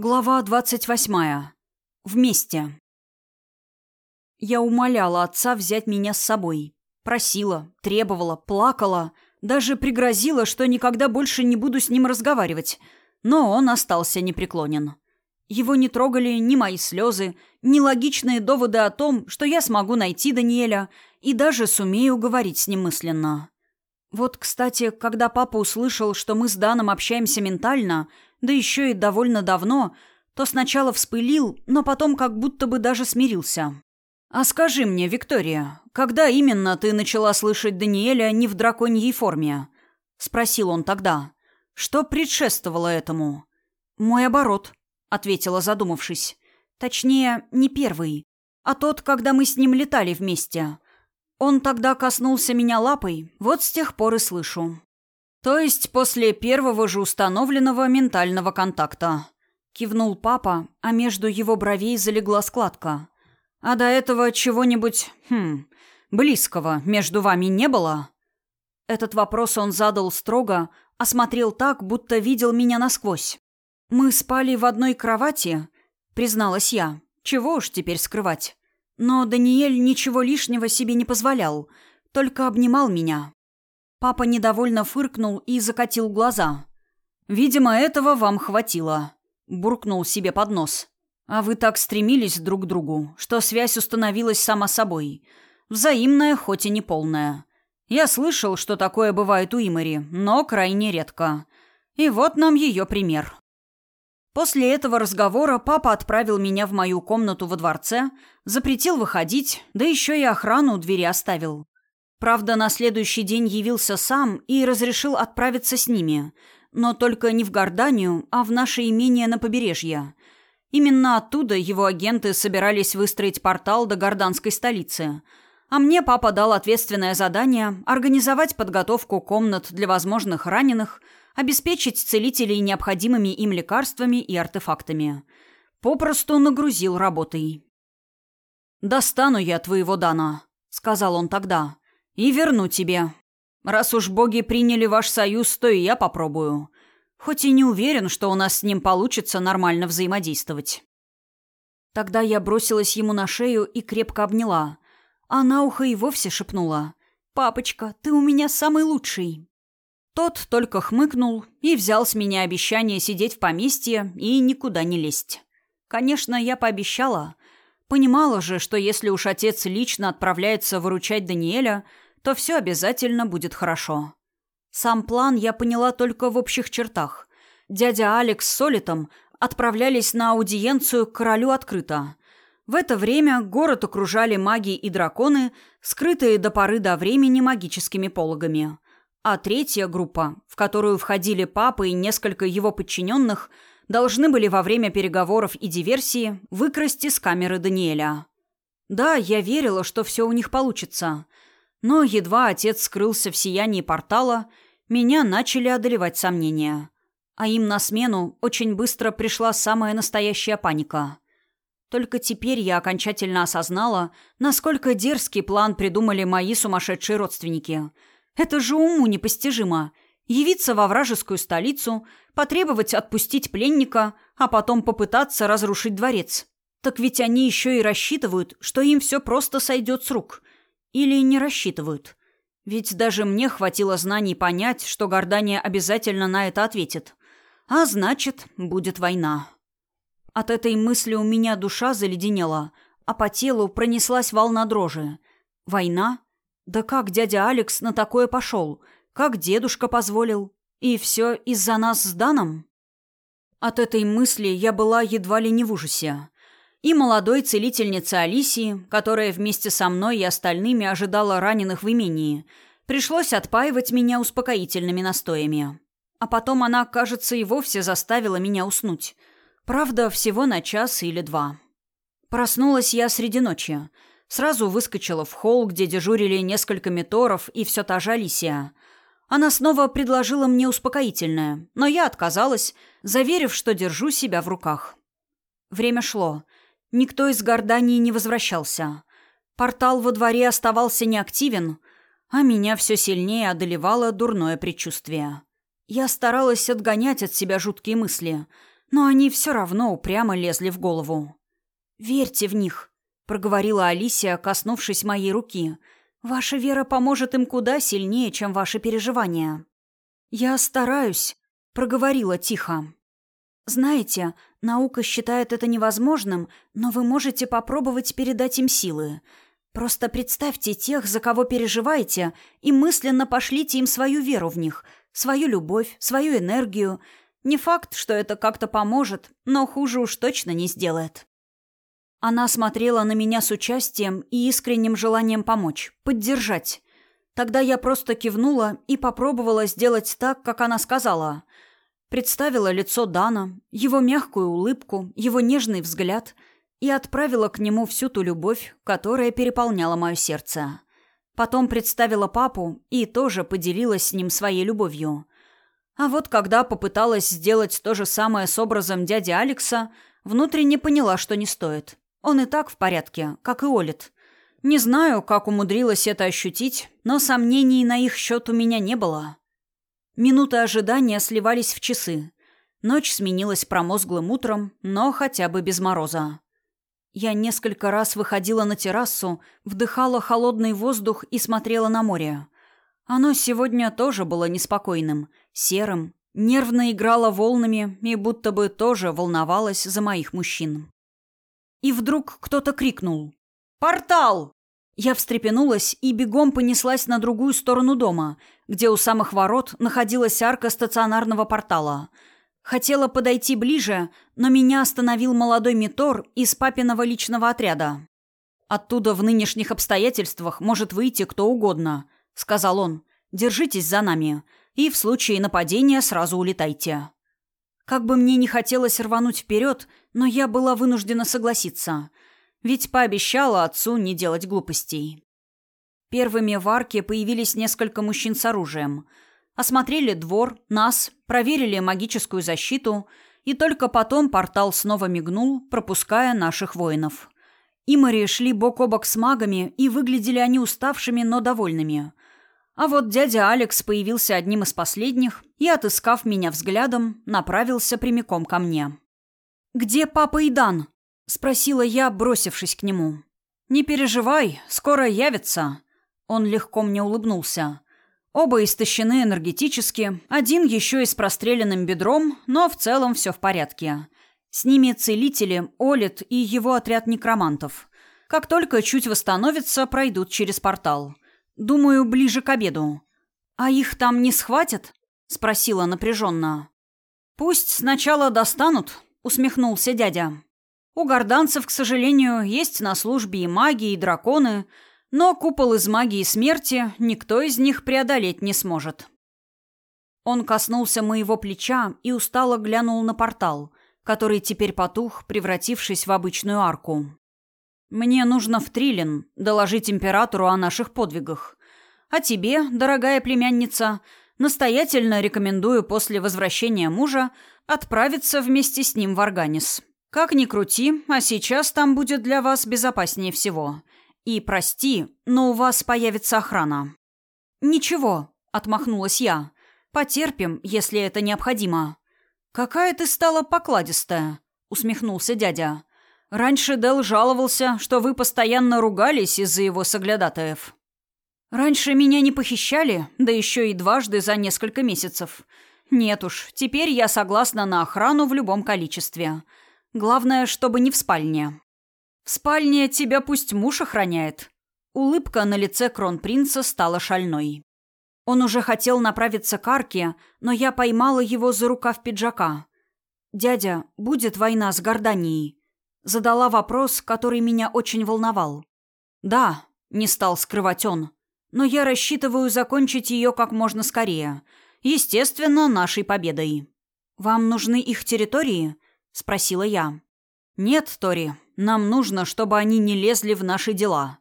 Глава двадцать восьмая. Вместе. Я умоляла отца взять меня с собой. Просила, требовала, плакала, даже пригрозила, что никогда больше не буду с ним разговаривать. Но он остался непреклонен. Его не трогали ни мои слезы, ни логичные доводы о том, что я смогу найти Даниэля и даже сумею говорить с ним мысленно. Вот, кстати, когда папа услышал, что мы с Даном общаемся ментально – да еще и довольно давно, то сначала вспылил, но потом как будто бы даже смирился. «А скажи мне, Виктория, когда именно ты начала слышать Даниэля не в драконьей форме?» — спросил он тогда. «Что предшествовало этому?» «Мой оборот», — ответила, задумавшись. «Точнее, не первый, а тот, когда мы с ним летали вместе. Он тогда коснулся меня лапой, вот с тех пор и слышу. «То есть после первого же установленного ментального контакта», — кивнул папа, а между его бровей залегла складка. «А до этого чего-нибудь, хм, близкого между вами не было?» Этот вопрос он задал строго, осмотрел так, будто видел меня насквозь. «Мы спали в одной кровати», — призналась я. «Чего уж теперь скрывать?» Но Даниэль ничего лишнего себе не позволял, только обнимал меня. Папа недовольно фыркнул и закатил глаза. «Видимо, этого вам хватило», — буркнул себе под нос. «А вы так стремились друг к другу, что связь установилась сама собой. Взаимная, хоть и не полная. Я слышал, что такое бывает у Имари, но крайне редко. И вот нам ее пример». После этого разговора папа отправил меня в мою комнату во дворце, запретил выходить, да еще и охрану у двери оставил. Правда, на следующий день явился сам и разрешил отправиться с ними, но только не в Горданию, а в наше имение на побережье. Именно оттуда его агенты собирались выстроить портал до горданской столицы. А мне папа дал ответственное задание организовать подготовку комнат для возможных раненых, обеспечить целителей необходимыми им лекарствами и артефактами. Попросту нагрузил работой. «Достану я твоего Дана», — сказал он тогда и верну тебе. Раз уж боги приняли ваш союз, то и я попробую. Хоть и не уверен, что у нас с ним получится нормально взаимодействовать. Тогда я бросилась ему на шею и крепко обняла, а на ухо и вовсе шепнула. «Папочка, ты у меня самый лучший». Тот только хмыкнул и взял с меня обещание сидеть в поместье и никуда не лезть. Конечно, я пообещала. Понимала же, что если уж отец лично отправляется выручать Даниэля – то все обязательно будет хорошо. Сам план я поняла только в общих чертах. Дядя Алекс с Солитом отправлялись на аудиенцию к королю открыто. В это время город окружали маги и драконы, скрытые до поры до времени магическими пологами. А третья группа, в которую входили папа и несколько его подчиненных, должны были во время переговоров и диверсии выкрасть из камеры Даниэля. Да, я верила, что все у них получится – но едва отец скрылся в сиянии портала, меня начали одолевать сомнения. А им на смену очень быстро пришла самая настоящая паника. Только теперь я окончательно осознала, насколько дерзкий план придумали мои сумасшедшие родственники. Это же уму непостижимо. Явиться во вражескую столицу, потребовать отпустить пленника, а потом попытаться разрушить дворец. Так ведь они еще и рассчитывают, что им все просто сойдет с рук – или не рассчитывают? Ведь даже мне хватило знаний понять, что Гордания обязательно на это ответит. А значит, будет война. От этой мысли у меня душа заледенела, а по телу пронеслась волна дрожи. Война? Да как дядя Алекс на такое пошел? Как дедушка позволил? И все из-за нас с Даном? От этой мысли я была едва ли не в ужасе и молодой целительнице Алисии, которая вместе со мной и остальными ожидала раненых в имении, пришлось отпаивать меня успокоительными настоями. А потом она, кажется, и вовсе заставила меня уснуть. Правда, всего на час или два. Проснулась я среди ночи. Сразу выскочила в холл, где дежурили несколько меторов и все та же Алисия. Она снова предложила мне успокоительное, но я отказалась, заверив, что держу себя в руках. Время шло. Никто из Гордании не возвращался. Портал во дворе оставался неактивен, а меня все сильнее одолевало дурное предчувствие. Я старалась отгонять от себя жуткие мысли, но они все равно упрямо лезли в голову. «Верьте в них», — проговорила Алисия, коснувшись моей руки. «Ваша вера поможет им куда сильнее, чем ваши переживания». «Я стараюсь», — проговорила тихо. «Знаете, наука считает это невозможным, но вы можете попробовать передать им силы. Просто представьте тех, за кого переживаете, и мысленно пошлите им свою веру в них, свою любовь, свою энергию. Не факт, что это как-то поможет, но хуже уж точно не сделает. Она смотрела на меня с участием и искренним желанием помочь, поддержать. Тогда я просто кивнула и попробовала сделать так, как она сказала. Представила лицо Дана, его мягкую улыбку, его нежный взгляд — и отправила к нему всю ту любовь, которая переполняла мое сердце. Потом представила папу и тоже поделилась с ним своей любовью. А вот когда попыталась сделать то же самое с образом дяди Алекса, внутренне поняла, что не стоит. Он и так в порядке, как и Олит. Не знаю, как умудрилась это ощутить, но сомнений на их счет у меня не было. Минуты ожидания сливались в часы. Ночь сменилась промозглым утром, но хотя бы без мороза. Я несколько раз выходила на террасу, вдыхала холодный воздух и смотрела на море. Оно сегодня тоже было неспокойным, серым, нервно играло волнами и будто бы тоже волновалось за моих мужчин. И вдруг кто-то крикнул «Портал!». Я встрепенулась и бегом понеслась на другую сторону дома, где у самых ворот находилась арка стационарного портала — Хотела подойти ближе, но меня остановил молодой Митор из папиного личного отряда. «Оттуда в нынешних обстоятельствах может выйти кто угодно», — сказал он. «Держитесь за нами, и в случае нападения сразу улетайте». Как бы мне не хотелось рвануть вперед, но я была вынуждена согласиться, ведь пообещала отцу не делать глупостей. Первыми в арке появились несколько мужчин с оружием — Осмотрели двор, нас, проверили магическую защиту, и только потом портал снова мигнул, пропуская наших воинов. Имари шли бок о бок с магами, и выглядели они уставшими, но довольными. А вот дядя Алекс появился одним из последних и, отыскав меня взглядом, направился прямиком ко мне. «Где папа и Дан?» — спросила я, бросившись к нему. «Не переживай, скоро явится». Он легко мне улыбнулся. Оба истощены энергетически, один еще и с простреленным бедром, но в целом все в порядке. С ними целители, Олит и его отряд некромантов. Как только чуть восстановятся, пройдут через портал. Думаю, ближе к обеду. «А их там не схватят?» — спросила напряженно. «Пусть сначала достанут», — усмехнулся дядя. «У горданцев, к сожалению, есть на службе и маги, и драконы, но купол из магии смерти никто из них преодолеть не сможет. Он коснулся моего плеча и устало глянул на портал, который теперь потух, превратившись в обычную арку. «Мне нужно в Трилин доложить императору о наших подвигах. А тебе, дорогая племянница, настоятельно рекомендую после возвращения мужа отправиться вместе с ним в Арганис. Как ни крути, а сейчас там будет для вас безопаснее всего. И прости, но у вас появится охрана». «Ничего», — отмахнулась я. «Потерпим, если это необходимо». «Какая ты стала покладистая», — усмехнулся дядя. «Раньше Дел жаловался, что вы постоянно ругались из-за его соглядатаев». «Раньше меня не похищали, да еще и дважды за несколько месяцев. Нет уж, теперь я согласна на охрану в любом количестве. Главное, чтобы не в спальне». В спальне тебя пусть муж охраняет». Улыбка на лице кронпринца стала шальной. Он уже хотел направиться к арке, но я поймала его за рукав пиджака. «Дядя, будет война с Горданией?» Задала вопрос, который меня очень волновал. «Да», — не стал скрывать он, — «но я рассчитываю закончить ее как можно скорее. Естественно, нашей победой». «Вам нужны их территории?» — спросила я. «Нет, Тори, нам нужно, чтобы они не лезли в наши дела.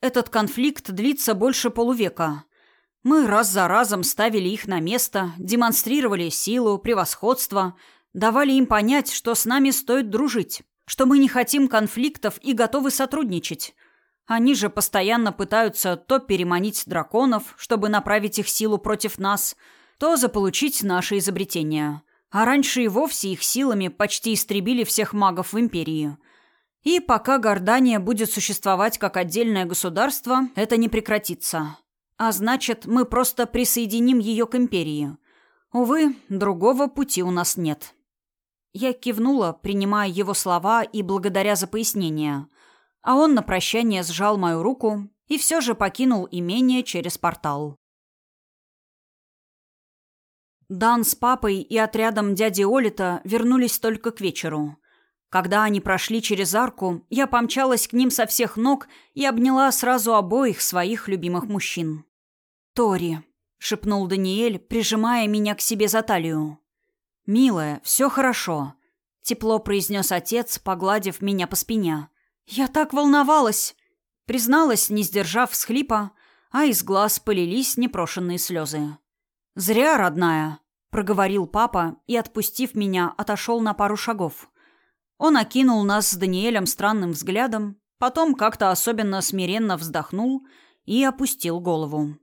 Этот конфликт длится больше полувека. Мы раз за разом ставили их на место, демонстрировали силу, превосходство, давали им понять, что с нами стоит дружить, что мы не хотим конфликтов и готовы сотрудничать. Они же постоянно пытаются то переманить драконов, чтобы направить их силу против нас, то заполучить наши изобретения. А раньше и вовсе их силами почти истребили всех магов в Империи. И пока Гордания будет существовать как отдельное государство, это не прекратится. А значит, мы просто присоединим ее к Империи. Увы, другого пути у нас нет. Я кивнула, принимая его слова и благодаря за пояснение. А он на прощание сжал мою руку и все же покинул имение через портал. Дан с папой и отрядом дяди Олита вернулись только к вечеру. Когда они прошли через арку, я помчалась к ним со всех ног и обняла сразу обоих своих любимых мужчин. «Тори», — шепнул Даниэль, прижимая меня к себе за талию. «Милая, все хорошо», — тепло произнес отец, погладив меня по спине. «Я так волновалась!» — призналась, не сдержав всхлипа, а из глаз полились непрошенные слезы. «Зря, родная», — проговорил папа и, отпустив меня, отошел на пару шагов. Он окинул нас с Даниэлем странным взглядом, потом как-то особенно смиренно вздохнул и опустил голову.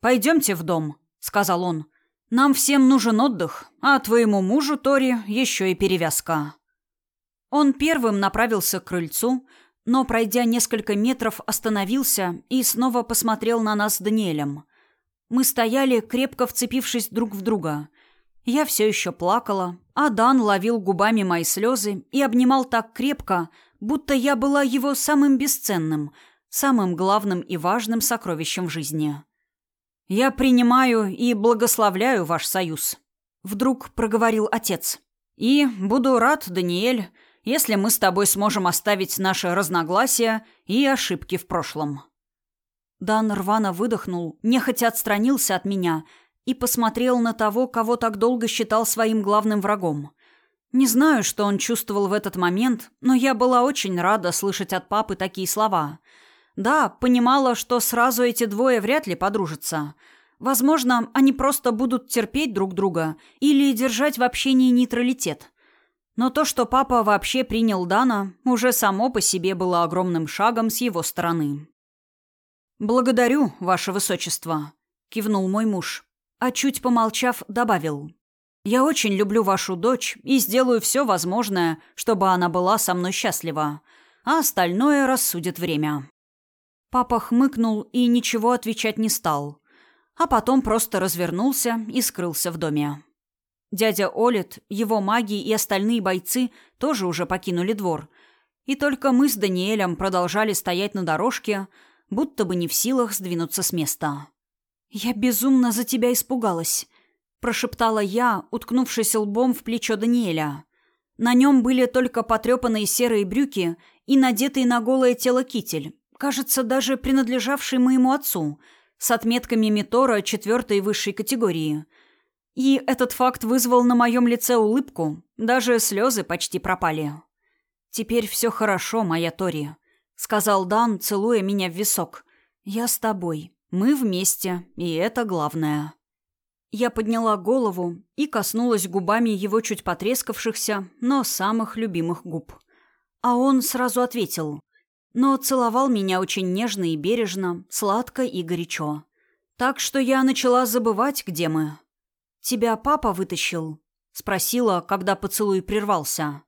«Пойдемте в дом», — сказал он. Нам всем нужен отдых, а твоему мужу, Тори, еще и перевязка». Он первым направился к крыльцу, но, пройдя несколько метров, остановился и снова посмотрел на нас с Даниэлем. Мы стояли, крепко вцепившись друг в друга. Я все еще плакала, а Дан ловил губами мои слезы и обнимал так крепко, будто я была его самым бесценным, самым главным и важным сокровищем в жизни. «Я принимаю и благословляю ваш союз», — вдруг проговорил отец. «И буду рад, Даниэль, если мы с тобой сможем оставить наши разногласия и ошибки в прошлом». Дан рвано выдохнул, нехотя отстранился от меня и посмотрел на того, кого так долго считал своим главным врагом. Не знаю, что он чувствовал в этот момент, но я была очень рада слышать от папы такие слова — да, понимала, что сразу эти двое вряд ли подружатся. Возможно, они просто будут терпеть друг друга или держать в общении нейтралитет. Но то, что папа вообще принял Дана, уже само по себе было огромным шагом с его стороны. «Благодарю, ваше высочество», — кивнул мой муж, а чуть помолчав, добавил. «Я очень люблю вашу дочь и сделаю все возможное, чтобы она была со мной счастлива, а остальное рассудит время». Папа хмыкнул и ничего отвечать не стал. А потом просто развернулся и скрылся в доме. Дядя Олит, его маги и остальные бойцы тоже уже покинули двор. И только мы с Даниэлем продолжали стоять на дорожке, будто бы не в силах сдвинуться с места. «Я безумно за тебя испугалась», — прошептала я, уткнувшись лбом в плечо Даниэля. На нем были только потрепанные серые брюки и надетый на голое тело китель, кажется, даже принадлежавший моему отцу, с отметками Митора четвертой высшей категории. И этот факт вызвал на моем лице улыбку, даже слезы почти пропали. «Теперь все хорошо, моя Тори», — сказал Дан, целуя меня в висок. «Я с тобой. Мы вместе, и это главное». Я подняла голову и коснулась губами его чуть потрескавшихся, но самых любимых губ. А он сразу ответил но целовал меня очень нежно и бережно, сладко и горячо. Так что я начала забывать, где мы. «Тебя папа вытащил?» — спросила, когда поцелуй прервался.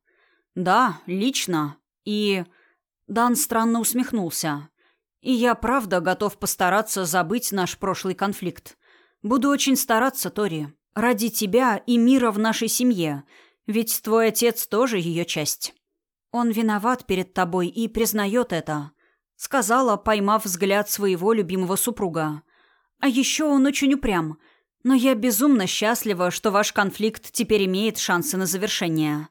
«Да, лично. И...» Дан странно усмехнулся. «И я правда готов постараться забыть наш прошлый конфликт. Буду очень стараться, Тори. Ради тебя и мира в нашей семье. Ведь твой отец тоже ее часть». «Он виноват перед тобой и признает это», — сказала, поймав взгляд своего любимого супруга. «А еще он очень упрям. Но я безумно счастлива, что ваш конфликт теперь имеет шансы на завершение.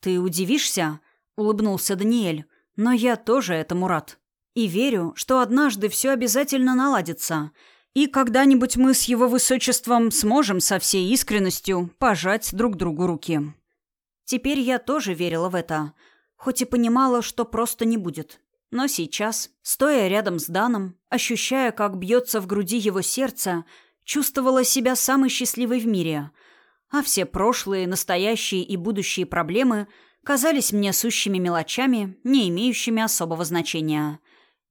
Ты удивишься?» — улыбнулся Даниэль. «Но я тоже этому рад. И верю, что однажды все обязательно наладится, и когда-нибудь мы с его высочеством сможем со всей искренностью пожать друг другу руки». Теперь я тоже верила в это — хоть и понимала, что просто не будет. Но сейчас, стоя рядом с Даном, ощущая, как бьется в груди его сердце, чувствовала себя самой счастливой в мире. А все прошлые, настоящие и будущие проблемы казались мне сущими мелочами, не имеющими особого значения.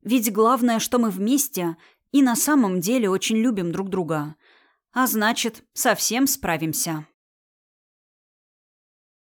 Ведь главное, что мы вместе и на самом деле очень любим друг друга. А значит, совсем справимся.